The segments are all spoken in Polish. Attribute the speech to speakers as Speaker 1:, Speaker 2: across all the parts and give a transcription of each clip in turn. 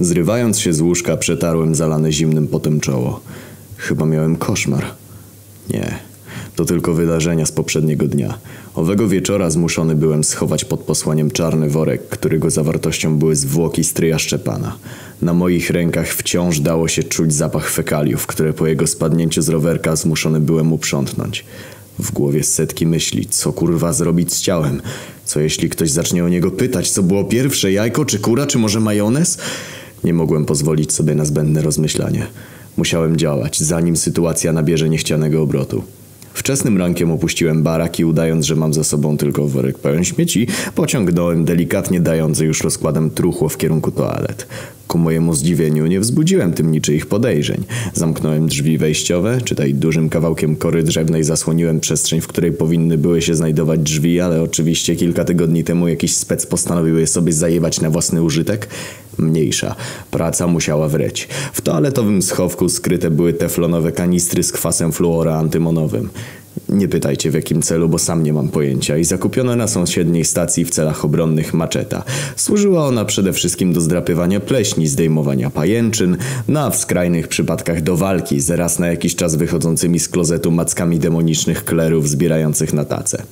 Speaker 1: Zrywając się z łóżka, przetarłem zalane zimnym potem czoło. Chyba miałem koszmar. Nie, to tylko wydarzenia z poprzedniego dnia. Owego wieczora zmuszony byłem schować pod posłaniem czarny worek, którego zawartością były zwłoki stryja Szczepana. Na moich rękach wciąż dało się czuć zapach fekaliów, które po jego spadnięciu z rowerka zmuszony byłem uprzątnąć. W głowie setki myśli, co kurwa zrobić z ciałem? Co jeśli ktoś zacznie o niego pytać, co było pierwsze, jajko czy kura, czy może majonez? Nie mogłem pozwolić sobie na zbędne rozmyślanie. Musiałem działać, zanim sytuacja nabierze niechcianego obrotu. Wczesnym rankiem opuściłem barak i udając, że mam za sobą tylko worek pełen śmieci, pociągnąłem delikatnie dający już rozkładem truchło w kierunku toalet. Ku mojemu zdziwieniu nie wzbudziłem tym niczyich podejrzeń. Zamknąłem drzwi wejściowe, czytaj dużym kawałkiem kory drzewnej zasłoniłem przestrzeń, w której powinny były się znajdować drzwi, ale oczywiście kilka tygodni temu jakiś spec postanowił je sobie zajebać na własny użytek. Mniejsza. Praca musiała wreć. W toaletowym schowku skryte były teflonowe kanistry z kwasem fluora antymonowym. Nie pytajcie w jakim celu, bo sam nie mam pojęcia i zakupiona na sąsiedniej stacji w celach obronnych maczeta. Służyła ona przede wszystkim do zdrapywania pleśni, zdejmowania pajęczyn, no a w skrajnych przypadkach do walki z raz na jakiś czas wychodzącymi z klozetu mackami demonicznych klerów zbierających na tacę.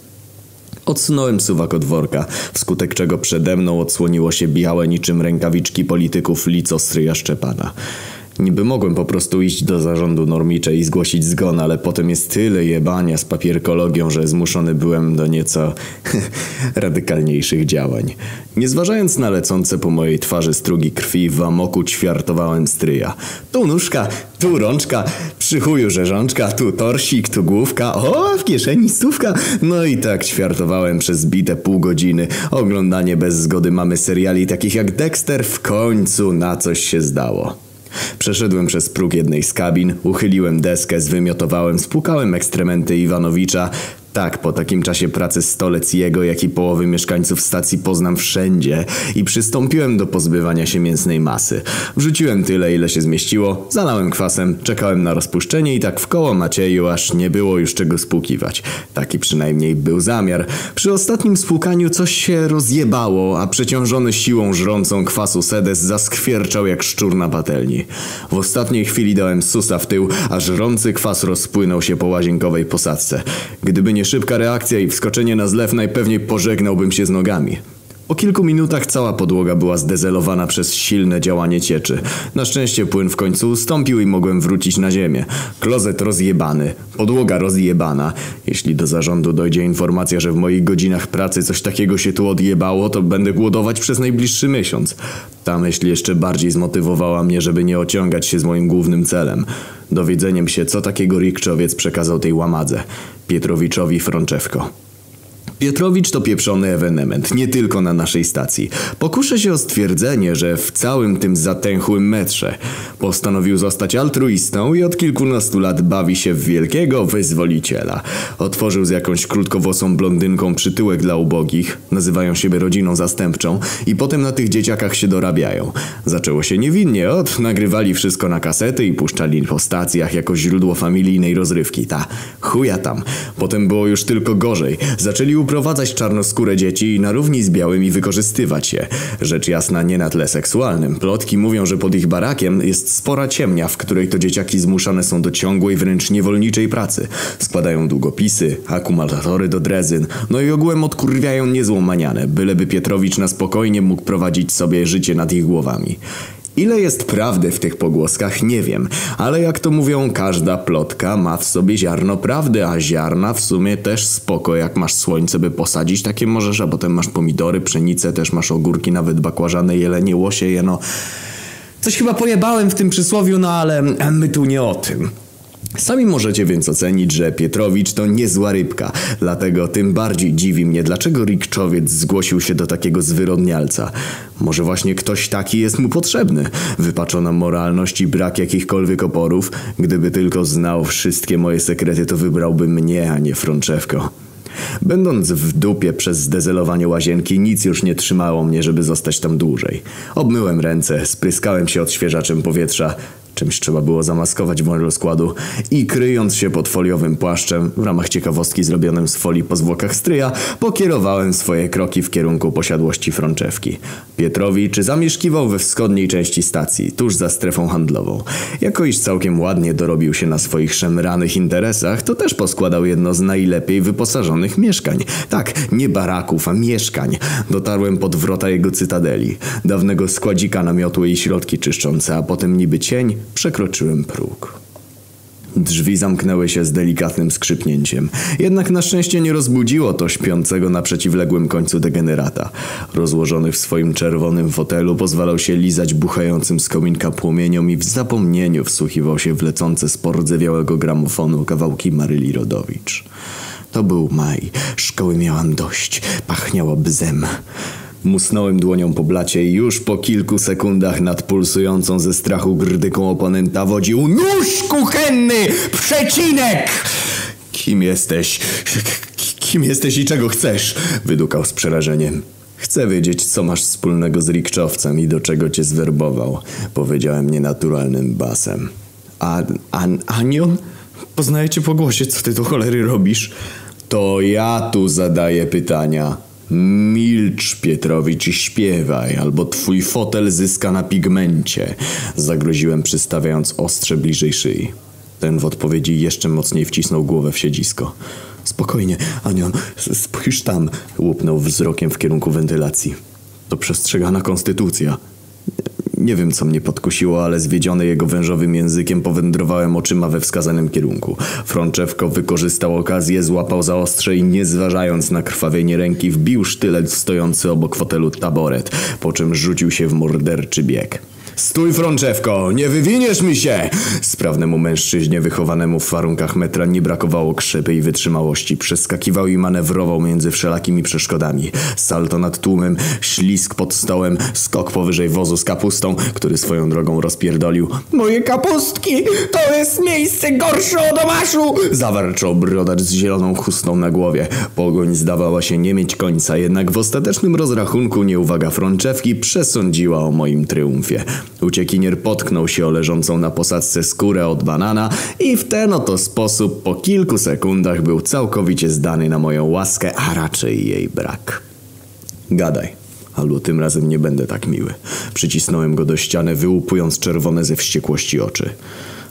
Speaker 1: Odsunąłem suwak od worka, wskutek czego przede mną odsłoniło się białe niczym rękawiczki polityków lico stryja Szczepana. Niby mogłem po prostu iść do zarządu normiczej i zgłosić zgon, ale potem jest tyle jebania z papierkologią, że zmuszony byłem do nieco radykalniejszych działań. Nie zważając na lecące po mojej twarzy strugi krwi, w amoku ćwiartowałem stryja. Tu nóżka, tu rączka, przy chuju rzeżączka, tu torsik, tu główka, o, w kieszeni stówka. No i tak ćwiartowałem przez bite pół godziny. Oglądanie bez zgody mamy seriali takich jak Dexter w końcu na coś się zdało. Przeszedłem przez próg jednej z kabin, uchyliłem deskę, zwymiotowałem, spłukałem ekstrementy Iwanowicza. Tak, po takim czasie pracy stolec jego, jak i połowy mieszkańców stacji poznam wszędzie i przystąpiłem do pozbywania się mięsnej masy. Wrzuciłem tyle, ile się zmieściło, zalałem kwasem, czekałem na rozpuszczenie i tak w koło Macieju, aż nie było już czego spłukiwać. Taki przynajmniej był zamiar. Przy ostatnim spłukaniu coś się rozjebało, a przeciążony siłą żrącą kwasu sedes zaskwierczał jak szczur na patelni. W ostatniej chwili dałem susa w tył, a żrący kwas rozpłynął się po łazienkowej posadzce. Gdyby nie szybka reakcja i wskoczenie na zlew, najpewniej pożegnałbym się z nogami. Po kilku minutach cała podłoga była zdezelowana przez silne działanie cieczy. Na szczęście płyn w końcu ustąpił i mogłem wrócić na ziemię. Klozet rozjebany, podłoga rozjebana. Jeśli do zarządu dojdzie informacja, że w moich godzinach pracy coś takiego się tu odjebało, to będę głodować przez najbliższy miesiąc. Ta myśl jeszcze bardziej zmotywowała mnie, żeby nie ociągać się z moim głównym celem. Dowiedzeniem się, co takiego Rikczowiec przekazał tej łamadze. Pietrowiczowi Frączewko. Pietrowicz to pieprzony ewenement, nie tylko na naszej stacji. Pokuszę się o stwierdzenie, że w całym tym zatęchłym metrze postanowił zostać altruistą i od kilkunastu lat bawi się w wielkiego wyzwoliciela. Otworzył z jakąś krótkowłosą blondynką przytyłek dla ubogich, nazywają siebie rodziną zastępczą i potem na tych dzieciakach się dorabiają. Zaczęło się niewinnie, od nagrywali wszystko na kasety i puszczali po stacjach jako źródło familijnej rozrywki. Ta, chuja tam. Potem było już tylko gorzej. Zaczęli uprowadzać czarnoskóre dzieci na równi z białymi wykorzystywać je. Rzecz jasna nie na tle seksualnym. Plotki mówią, że pod ich barakiem jest spora ciemnia, w której to dzieciaki zmuszane są do ciągłej, wręcz niewolniczej pracy. Składają długopisy, akumulatory do drezyn, no i ogółem odkurwiają niezłą manianę, byleby Pietrowicz na spokojnie mógł prowadzić sobie życie nad ich głowami. Ile jest prawdy w tych pogłoskach, nie wiem, ale jak to mówią, każda plotka ma w sobie ziarno prawdy, a ziarna w sumie też spoko. Jak masz słońce, by posadzić, takie możesz, a potem masz pomidory, pszenicę, też masz ogórki, nawet bakłażane, jelenie, łosieje, no... Coś chyba pojebałem w tym przysłowiu, no ale my tu nie o tym. Sami możecie więc ocenić, że Pietrowicz to niezła rybka, dlatego tym bardziej dziwi mnie, dlaczego Rikczowiec zgłosił się do takiego zwyrodnialca. Może właśnie ktoś taki jest mu potrzebny. Wypaczona moralność i brak jakichkolwiek oporów. Gdyby tylko znał wszystkie moje sekrety, to wybrałby mnie, a nie Frączewko. Będąc w dupie przez zdezelowanie łazienki, nic już nie trzymało mnie, żeby zostać tam dłużej. Obmyłem ręce, spryskałem się odświeżaczem powietrza Czymś trzeba było zamaskować woń rozkładu i kryjąc się pod foliowym płaszczem, w ramach ciekawostki zrobionym z folii po zwłokach stryja, pokierowałem swoje kroki w kierunku posiadłości Frączewki. Pietrowicz zamieszkiwał we wschodniej części stacji, tuż za strefą handlową. Jako iż całkiem ładnie dorobił się na swoich szemranych interesach, to też poskładał jedno z najlepiej wyposażonych mieszkań. Tak, nie baraków, a mieszkań. Dotarłem pod wrota jego cytadeli, dawnego składzika namiotu i środki czyszczące, a potem niby cień przekroczyłem próg. Drzwi zamknęły się z delikatnym skrzypnięciem. Jednak na szczęście nie rozbudziło to śpiącego na przeciwległym końcu degenerata. Rozłożony w swoim czerwonym fotelu pozwalał się lizać buchającym z kominka płomieniom i w zapomnieniu wsłuchiwał się w lecące z pordzewiałego gramofonu kawałki Maryli Rodowicz. To był maj. Szkoły miałam dość. Pachniało bzem. Musnąłem dłonią po blacie i już po kilku sekundach nad pulsującą ze strachu grdyką oponenta wodził Nóż kuchenny! Przecinek! Kim jesteś? Kim jesteś i czego chcesz? Wydukał z przerażeniem. Chcę wiedzieć, co masz wspólnego z rikczowcem i do czego cię zwerbował. Powiedziałem nienaturalnym basem. A, a Anion? Poznaję cię po głosie, co ty do cholery robisz? To ja tu zadaję pytania. Milcz, Pietrowicz, i śpiewaj, albo twój fotel zyska na pigmencie. Zagroziłem, przystawiając ostrze bliżej szyi. Ten w odpowiedzi jeszcze mocniej wcisnął głowę w siedzisko. Spokojnie, Anion, spójrz tam, łupnął wzrokiem w kierunku wentylacji. To przestrzegana konstytucja. Nie wiem, co mnie podkusiło, ale zwiedziony jego wężowym językiem powędrowałem oczyma we wskazanym kierunku. Frączewko wykorzystał okazję, złapał za ostrze i nie zważając na krwawienie ręki, wbił sztylet stojący obok fotelu taboret, po czym rzucił się w morderczy bieg. Stój, Frączewko, nie wywiniesz mi się! Sprawnemu mężczyźnie wychowanemu w warunkach metra nie brakowało krzepy i wytrzymałości. Przeskakiwał i manewrował między wszelakimi przeszkodami. Salto nad tłumem, ślisk pod stołem, skok powyżej wozu z kapustą, który swoją drogą rozpierdolił. Moje kapustki! To jest miejsce gorsze od omaszu! Zawarczał brodacz z zieloną chustą na głowie. Pogoń zdawała się nie mieć końca, jednak w ostatecznym rozrachunku nieuwaga Frączewki przesądziła o moim triumfie. Uciekinier potknął się o leżącą na posadzce skórę od banana i w ten oto sposób po kilku sekundach był całkowicie zdany na moją łaskę, a raczej jej brak. Gadaj. Albo tym razem nie będę tak miły. Przycisnąłem go do ściany, wyłupując czerwone ze wściekłości oczy.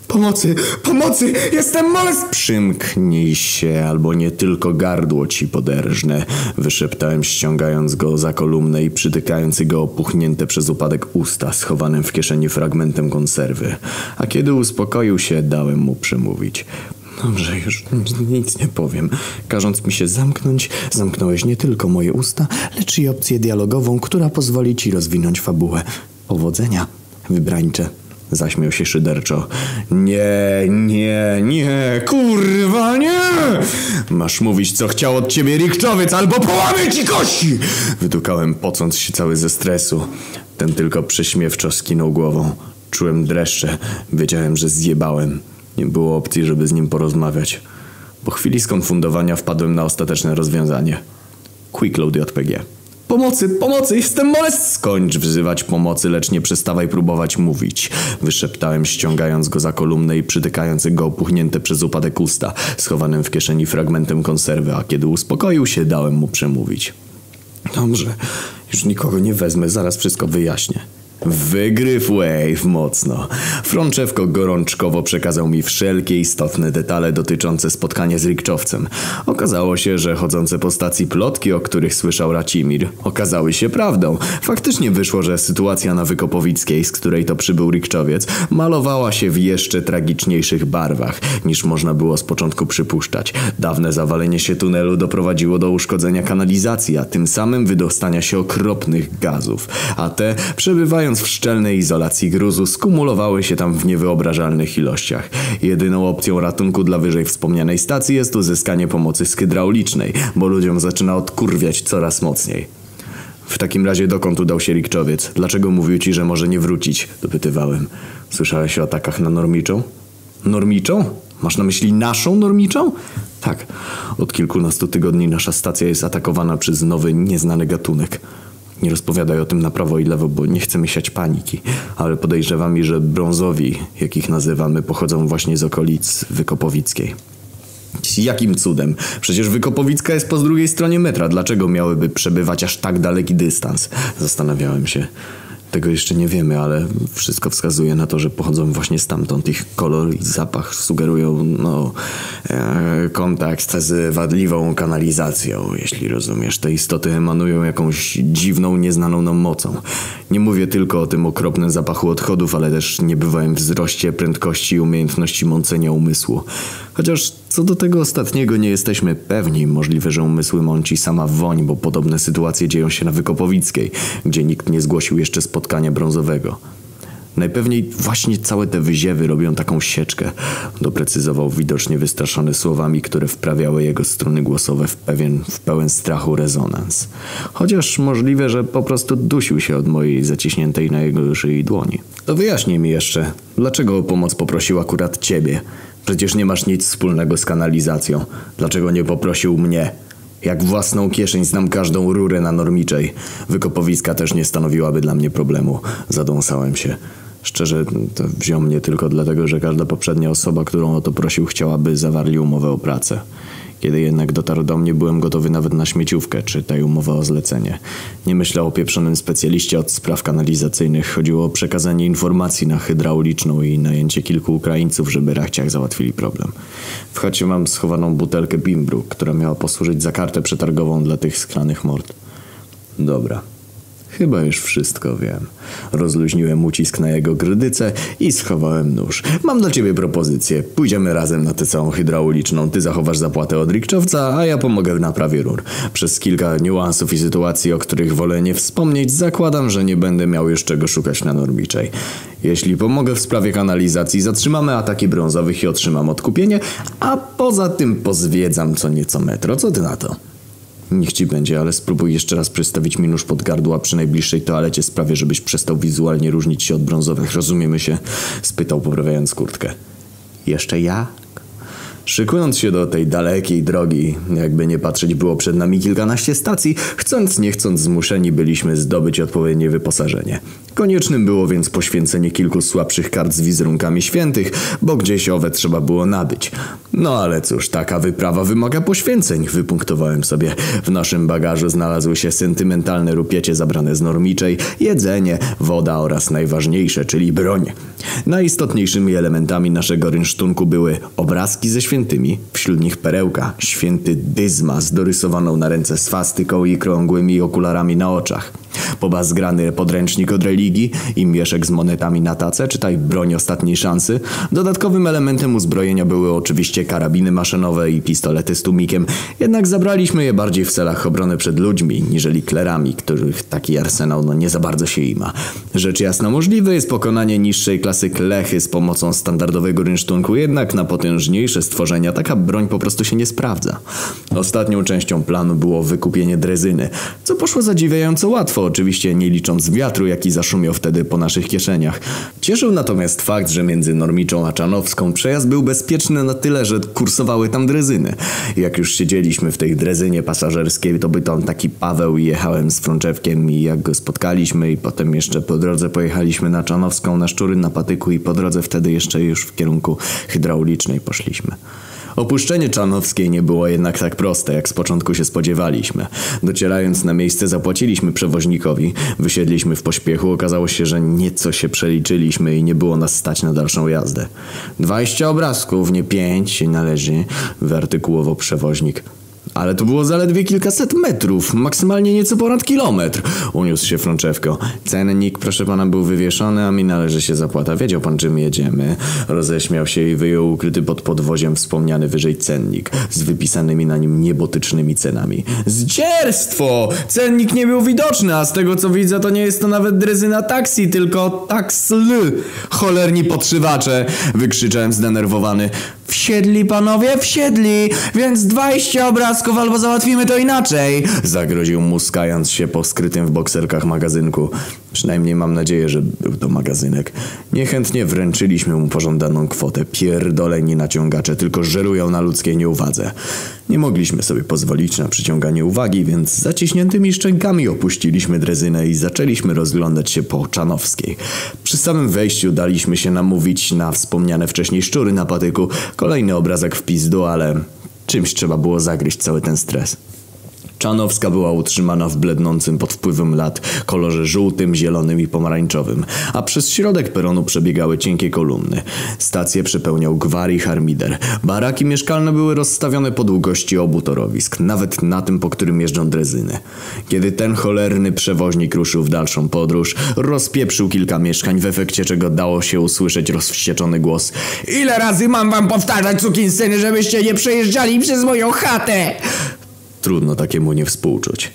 Speaker 1: Pomocy! Pomocy! Jestem molest! Przymknij się, albo nie tylko gardło ci poderżnę. Wyszeptałem, ściągając go za kolumnę i przytykając jego opuchnięte przez upadek usta, schowanym w kieszeni fragmentem konserwy. A kiedy uspokoił się, dałem mu przemówić. Dobrze, już nic nie powiem. Każąc mi się zamknąć, zamknąłeś nie tylko moje usta, lecz i opcję dialogową, która pozwoli ci rozwinąć fabułę. Powodzenia, wybrańcze. Zaśmiał się szyderczo. Nie, nie, nie, kurwa nie! Masz mówić, co chciał od ciebie Rikczowiec, albo połamię ci kości! Wydukałem, pocąc się cały ze stresu. Ten tylko prześmiewczo skinął głową. Czułem dreszcze. Wiedziałem, że zjebałem. Nie było opcji, żeby z nim porozmawiać. Po chwili skonfundowania wpadłem na ostateczne rozwiązanie. Quick Load JPG. Pomocy, pomocy, jestem molest! Skończ wzywać pomocy, lecz nie przestawaj próbować mówić. Wyszeptałem, ściągając go za kolumnę i przytykając go opuchnięte przez upadek usta, schowanym w kieszeni fragmentem konserwy, a kiedy uspokoił się, dałem mu przemówić. Dobrze, już nikogo nie wezmę, zaraz wszystko wyjaśnię. Wygryw Wave mocno. Frączewko gorączkowo przekazał mi wszelkie istotne detale dotyczące spotkania z Rikczowcem. Okazało się, że chodzące po stacji plotki, o których słyszał Racimir, okazały się prawdą. Faktycznie wyszło, że sytuacja na Wykopowickiej, z której to przybył Rikczowiec, malowała się w jeszcze tragiczniejszych barwach, niż można było z początku przypuszczać. Dawne zawalenie się tunelu doprowadziło do uszkodzenia kanalizacji, a tym samym wydostania się okropnych gazów. A te, przebywając w szczelnej izolacji gruzu, skumulowały się tam w niewyobrażalnych ilościach. Jedyną opcją ratunku dla wyżej wspomnianej stacji jest uzyskanie pomocy z hydraulicznej, bo ludziom zaczyna odkurwiać coraz mocniej. W takim razie dokąd udał się Rikczowiec? Dlaczego mówił ci, że może nie wrócić? Dopytywałem. Słyszałeś o atakach na Normiczą? Normiczą? Masz na myśli naszą Normiczą? Tak. Od kilkunastu tygodni nasza stacja jest atakowana przez nowy, nieznany gatunek. Nie rozpowiadaj o tym na prawo i lewo, bo nie chcemy siać paniki. Ale podejrzewam, że brązowi, jakich nazywamy, pochodzą właśnie z okolic Wykopowickiej. Jakim cudem? Przecież Wykopowicka jest po drugiej stronie metra. Dlaczego miałyby przebywać aż tak daleki dystans? Zastanawiałem się. Tego jeszcze nie wiemy, ale wszystko wskazuje na to, że pochodzą właśnie stamtąd. Ich kolor i zapach sugerują, no, e, kontakt z wadliwą kanalizacją, jeśli rozumiesz. Te istoty emanują jakąś dziwną, nieznaną nam mocą. Nie mówię tylko o tym okropnym zapachu odchodów, ale też niebywałym wzroście prędkości i umiejętności mącenia umysłu. Chociaż co do tego ostatniego nie jesteśmy pewni. Możliwe, że umysły mąci sama woń, bo podobne sytuacje dzieją się na Wykopowickiej, gdzie nikt nie zgłosił jeszcze spotkania brązowego. Najpewniej właśnie całe te wyziewy robią taką sieczkę, doprecyzował widocznie wystraszony słowami, które wprawiały jego struny głosowe w pewien, w pełen strachu rezonans. Chociaż możliwe, że po prostu dusił się od mojej zaciśniętej na jego szyi dłoni. To wyjaśnij mi jeszcze, dlaczego o pomoc poprosił akurat ciebie? Przecież nie masz nic wspólnego z kanalizacją. Dlaczego nie poprosił mnie? Jak własną kieszeń znam każdą rurę na normiczej. Wykopowiska też nie stanowiłaby dla mnie problemu. Zadąsałem się. Szczerze, to wziął mnie tylko dlatego, że każda poprzednia osoba, którą o to prosił, chciałaby zawarli umowę o pracę. Kiedy jednak dotarł do mnie, byłem gotowy nawet na śmieciówkę, czy tej umowę o zlecenie. Nie myślał o pieprzonym specjaliście od spraw kanalizacyjnych. Chodziło o przekazanie informacji na hydrauliczną i najęcie kilku Ukraińców, żeby rachciach załatwili problem. W chacie mam schowaną butelkę bimbru, która miała posłużyć za kartę przetargową dla tych skranych mord. Dobra. Chyba już wszystko wiem. Rozluźniłem ucisk na jego grydyce i schowałem nóż. Mam dla ciebie propozycję. Pójdziemy razem na tę całą hydrauliczną. Ty zachowasz zapłatę od rikczowca, a ja pomogę w naprawie rur. Przez kilka niuansów i sytuacji, o których wolę nie wspomnieć, zakładam, że nie będę miał już czego szukać na Norbiczej. Jeśli pomogę w sprawie kanalizacji, zatrzymamy ataki brązowych i otrzymam odkupienie, a poza tym pozwiedzam co nieco metro. Co ty na to? Niech ci będzie, ale spróbuj jeszcze raz przystawić mi nóż pod gardło, a przy najbliższej toalecie sprawię, żebyś przestał wizualnie różnić się od brązowych. Rozumiemy się? Spytał, poprawiając kurtkę. Jeszcze ja? Szykując się do tej dalekiej drogi, jakby nie patrzeć było przed nami kilkanaście stacji, chcąc nie chcąc zmuszeni byliśmy zdobyć odpowiednie wyposażenie. Koniecznym było więc poświęcenie kilku słabszych kart z wizerunkami świętych, bo gdzieś owe trzeba było nabyć. No ale cóż, taka wyprawa wymaga poświęceń, wypunktowałem sobie. W naszym bagażu znalazły się sentymentalne rupiecie zabrane z normiczej, jedzenie, woda oraz najważniejsze, czyli broń. Najistotniejszymi elementami naszego rynsztunku były obrazki ze świętymi, wśród nich perełka, święty Dyzmas dorysowaną na ręce swastyką i krągłymi okularami na oczach. Pobazgrany podręcznik od religii i mieszek z monetami na tacę, czytaj broń ostatniej szansy. Dodatkowym elementem uzbrojenia były oczywiście karabiny maszynowe i pistolety z tłumikiem, jednak zabraliśmy je bardziej w celach obrony przed ludźmi, niżeli klerami, których taki arsenał no nie za bardzo się ima. Rzecz jasna możliwe jest pokonanie niższej klasy klechy z pomocą standardowego rynsztunku, jednak na potężniejsze stworzenia taka broń po prostu się nie sprawdza. Ostatnią częścią planu było wykupienie drezyny, co poszło zadziwiająco łatwo, oczywiście nie licząc wiatru, jaki zaszumiał wtedy po naszych kieszeniach. Cieszył natomiast fakt, że między Normiczą a Czanowską przejazd był bezpieczny na tyle, że kursowały tam drezyny. Jak już siedzieliśmy w tej drezynie pasażerskiej, to by tam taki Paweł i jechałem z Frączewkiem i jak go spotkaliśmy i potem jeszcze po drodze pojechaliśmy na Czanowską na Szczury na Patyku i po drodze wtedy jeszcze już w kierunku hydraulicznej poszliśmy. Opuszczenie Czanowskiej nie było jednak tak proste, jak z początku się spodziewaliśmy. Docierając na miejsce zapłaciliśmy przewoźnikowi, wysiedliśmy w pośpiechu, okazało się, że nieco się przeliczyliśmy i nie było nas stać na dalszą jazdę. Dwadzieścia obrazków, nie pięć, się należy, wyartykułował przewoźnik. Ale to było zaledwie kilkaset metrów, maksymalnie nieco ponad kilometr. Uniósł się Frączewko. Cennik, proszę pana, był wywieszony, a mi należy się zapłata. Wiedział pan, czym jedziemy. Roześmiał się i wyjął ukryty pod podwoziem wspomniany wyżej cennik z wypisanymi na nim niebotycznymi cenami. Zdzierstwo! Cennik nie był widoczny, a z tego co widzę, to nie jest to nawet drezyna taksi, tylko taksl. Cholerni podszywacze! Wykrzyczałem zdenerwowany.
Speaker 2: Wsiedli panowie, wsiedli, więc 20 obrazków albo załatwimy to inaczej.
Speaker 1: Zagroził muskając się po skrytym w bokserkach magazynku. Przynajmniej mam nadzieję, że był to magazynek. Niechętnie wręczyliśmy mu pożądaną kwotę. Pierdoleni naciągacze tylko żerują na ludzkiej nieuwadze. Nie mogliśmy sobie pozwolić na przyciąganie uwagi, więc zaciśniętymi szczękami opuściliśmy drezynę i zaczęliśmy rozglądać się po Czanowskiej. Przy samym wejściu daliśmy się namówić na wspomniane wcześniej szczury na patyku. Kolejny obrazek w pizdu, ale czymś trzeba było zagryźć cały ten stres. Czanowska była utrzymana w blednącym pod wpływem lat kolorze żółtym, zielonym i pomarańczowym, a przez środek peronu przebiegały cienkie kolumny. Stację przepełniał gwar i harmider. Baraki mieszkalne były rozstawione po długości obu torowisk, nawet na tym, po którym jeżdżą drezyny. Kiedy ten cholerny przewoźnik ruszył w dalszą podróż, rozpieprzył kilka mieszkań, w efekcie czego dało się usłyszeć rozwścieczony głos.
Speaker 2: Ile razy mam wam powtarzać, sukinsyny, żebyście nie przejeżdżali przez moją chatę?
Speaker 1: Trudno takiemu nie współczuć.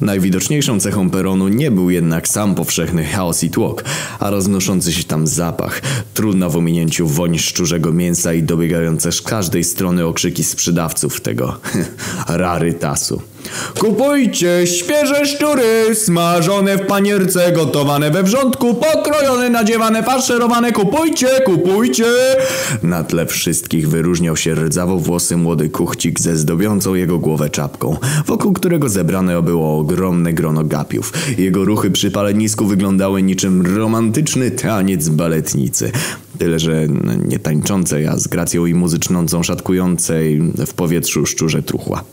Speaker 1: Najwidoczniejszą cechą peronu nie był jednak sam powszechny chaos i tłok, a roznoszący się tam zapach, trudna w ominięciu woń szczurzego mięsa i dobiegające z każdej strony okrzyki sprzedawców tego rarytasu.
Speaker 2: Kupujcie świeże szczury, smażone w panierce, gotowane we wrzątku, pokrojone, nadziewane, faszerowane. Kupujcie, kupujcie!
Speaker 1: Na tle wszystkich wyróżniał się rdzawo włosy młody kuchcik ze zdobiącą jego głowę czapką, wokół którego zebrane było ogromne grono gapiów. Jego ruchy przy palenisku wyglądały niczym romantyczny taniec baletnicy. Tyle, że nie tańczącej, a z gracją i muzycznącą szatkującej w powietrzu szczurze truchła.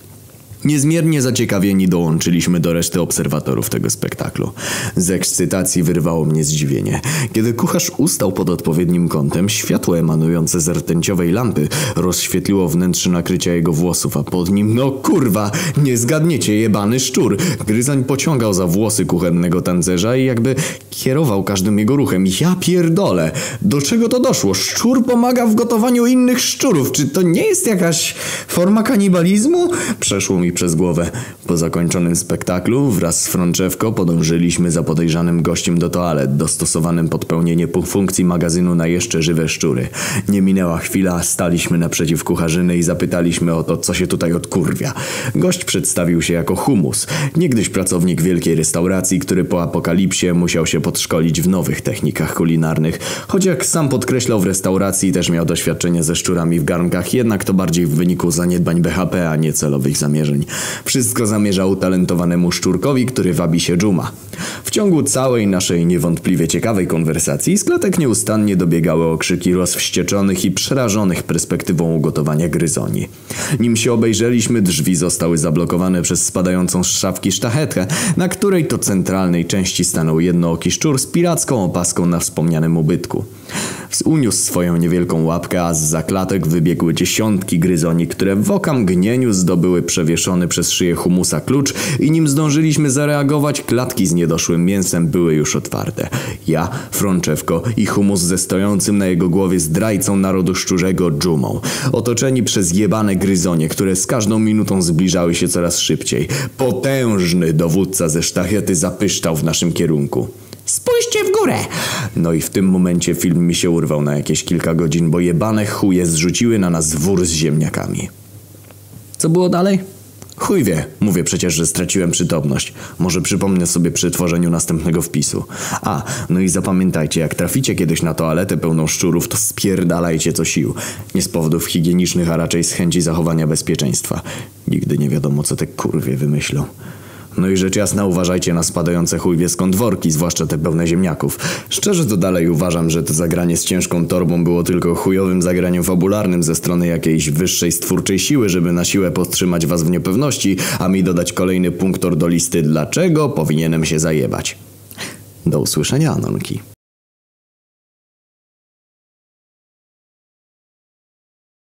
Speaker 1: Niezmiernie zaciekawieni dołączyliśmy do reszty obserwatorów tego spektaklu. Z ekscytacji wyrwało mnie zdziwienie. Kiedy kucharz ustał pod odpowiednim kątem, światło emanujące z rtęciowej lampy rozświetliło wnętrze nakrycia jego włosów, a pod nim, no kurwa, nie zgadniecie, jebany szczur. Gryzań pociągał za włosy kuchennego tancerza i jakby kierował każdym jego ruchem. Ja pierdolę! Do czego to doszło? Szczur pomaga w gotowaniu innych szczurów. Czy to nie jest jakaś forma kanibalizmu? Przeszło mi przez głowę. Po zakończonym spektaklu wraz z Frączewko podążyliśmy za podejrzanym gościem do toalet, dostosowanym pod pełnienie funkcji magazynu na jeszcze żywe szczury. Nie minęła chwila, staliśmy naprzeciw kucharzyny i zapytaliśmy o to, co się tutaj odkurwia. Gość przedstawił się jako humus, niegdyś pracownik wielkiej restauracji, który po apokalipsie musiał się podszkolić w nowych technikach kulinarnych. Choć jak sam podkreślał w restauracji też miał doświadczenie ze szczurami w garnkach, jednak to bardziej w wyniku zaniedbań BHP, a nie celowych zamierzeń. Wszystko zamierza utalentowanemu szczurkowi, który wabi się dżuma. W ciągu całej naszej niewątpliwie ciekawej konwersacji z klatek nieustannie dobiegały okrzyki rozwścieczonych i przerażonych perspektywą ugotowania gryzoni. Nim się obejrzeliśmy, drzwi zostały zablokowane przez spadającą z szafki sztachetkę, na której to centralnej części stanął jednooki szczur z piracką opaską na wspomnianym ubytku. Uniósł swoją niewielką łapkę, a z zaklatek wybiegły dziesiątki gryzoni, które w okamgnieniu zdobyły przewieszony przez szyję humusa klucz i nim zdążyliśmy zareagować, klatki z niedoszłym mięsem były już otwarte. Ja, Frączewko i humus ze stojącym na jego głowie zdrajcą narodu szczurzego dżumą. Otoczeni przez jebane gryzonie, które z każdą minutą zbliżały się coraz szybciej. Potężny dowódca ze sztachety zapyszczał w naszym kierunku.
Speaker 2: Spójrzcie w górę!
Speaker 1: No i w tym momencie film mi się urwał na jakieś kilka godzin, bo jebane chuje zrzuciły na nas wór z ziemniakami. Co było dalej? Chuj wie, mówię przecież, że straciłem przytomność. Może przypomnę sobie przy tworzeniu następnego wpisu. A, no i zapamiętajcie, jak traficie kiedyś na toaletę pełną szczurów, to spierdalajcie co sił. Nie z powodów higienicznych, a raczej z chęci zachowania bezpieczeństwa. Nigdy nie wiadomo, co te kurwie wymyślą. No i rzecz jasna uważajcie na spadające chujwie skąd worki, zwłaszcza te pełne ziemniaków. Szczerze to dalej uważam, że to zagranie z ciężką torbą było tylko chujowym zagraniem fabularnym ze strony jakiejś wyższej stwórczej siły, żeby na siłę podtrzymać was w niepewności, a mi dodać kolejny punktor do listy dlaczego powinienem się zajebać. Do usłyszenia, Anonki.